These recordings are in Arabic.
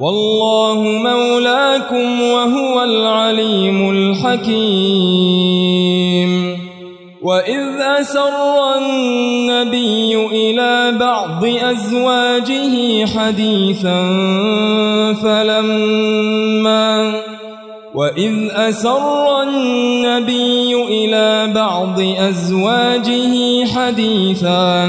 والله مولاكم وهو العليم الحكيم. وإذ أسر النبي إلى بعض أزواجه حديثا فلما وإذ أسر النبي إلى بعض أزواجه حديثا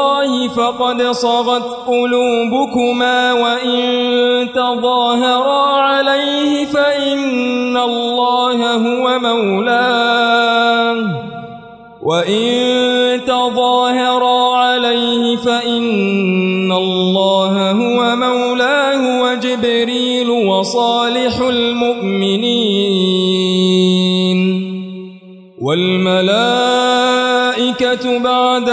فقد صغت قلوبكما وإن تظاهرا عليه فإن الله هو مولاه. وإن تظاهرا عليه فإن الله هو مولاه وجبريل وصالح المؤمنين. والملائكة بعد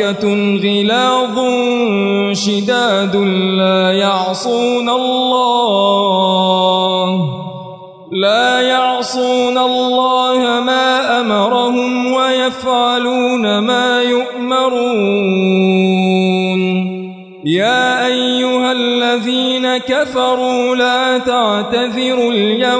ملائكة غلاظ شداد لا يعصون الله لا يعصون الله ما أمرهم ويفعلون ما يؤمرون يا أيها الذين كفروا لا تعتذروا اليوم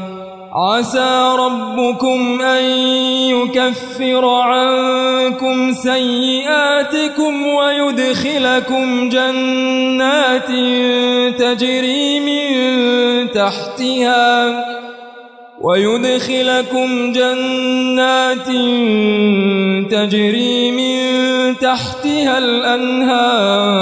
عسى ربكم أن يكفر عنكم سيئاتكم ويدخلكم جنات تجري من تحتها ويدخلكم جنات تجري من تحتها الأنهار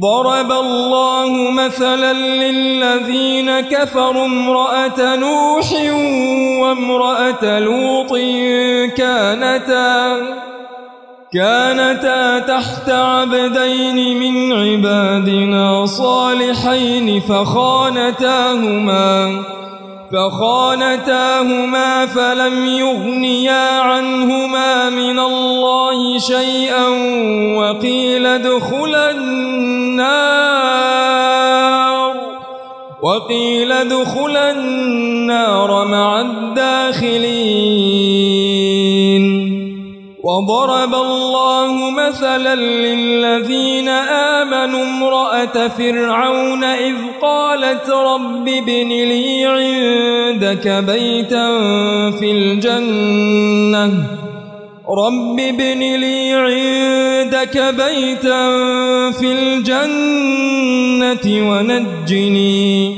ضرب الله مثلا للذين كفروا امرأة نوح وامرأة لوط كانتا كانتا تحت عبدين من عبادنا صالحين فخانتاهما فخانتاهما فلم يغنيا عنهما من الله شيئا وقيل ادخلا وقيل ادخلا النار مع الداخلين. وضرب الله مثلا للذين آمنوا امرأة فرعون إذ قالت رب ابن لي عندك بيتا في الجنة. رب ابن لي عندك بيتا في الجنة ونجني.